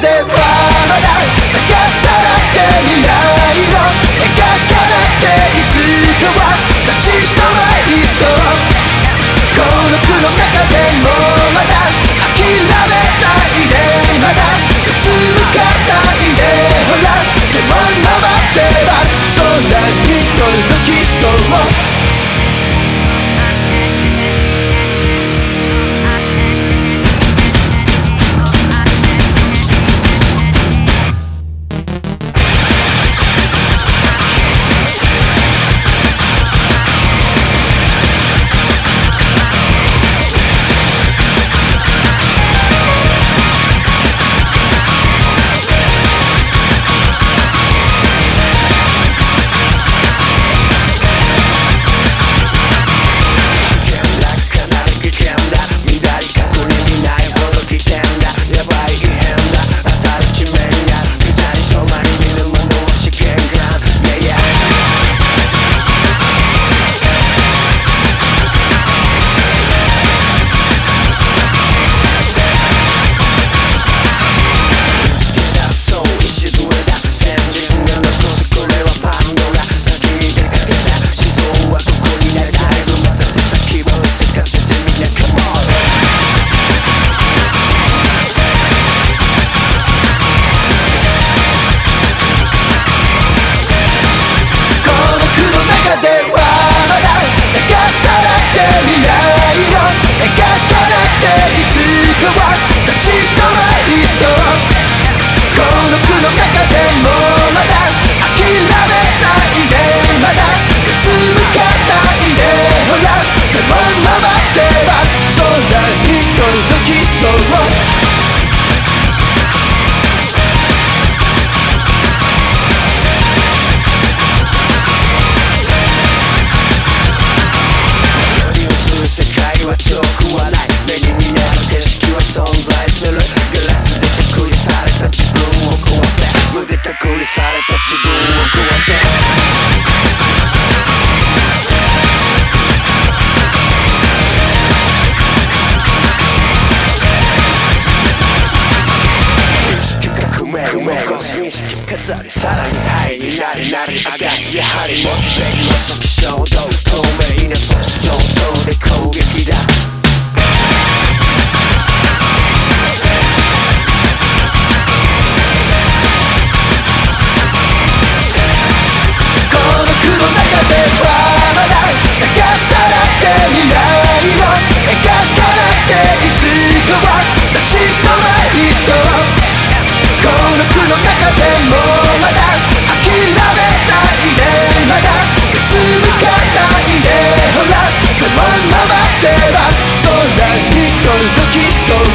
ではまだ逆さらってみ What? に敷き飾りさらにハイになりなり上がりやはり持つべきの即衝動透明な組織上等で攻撃だ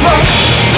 much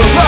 so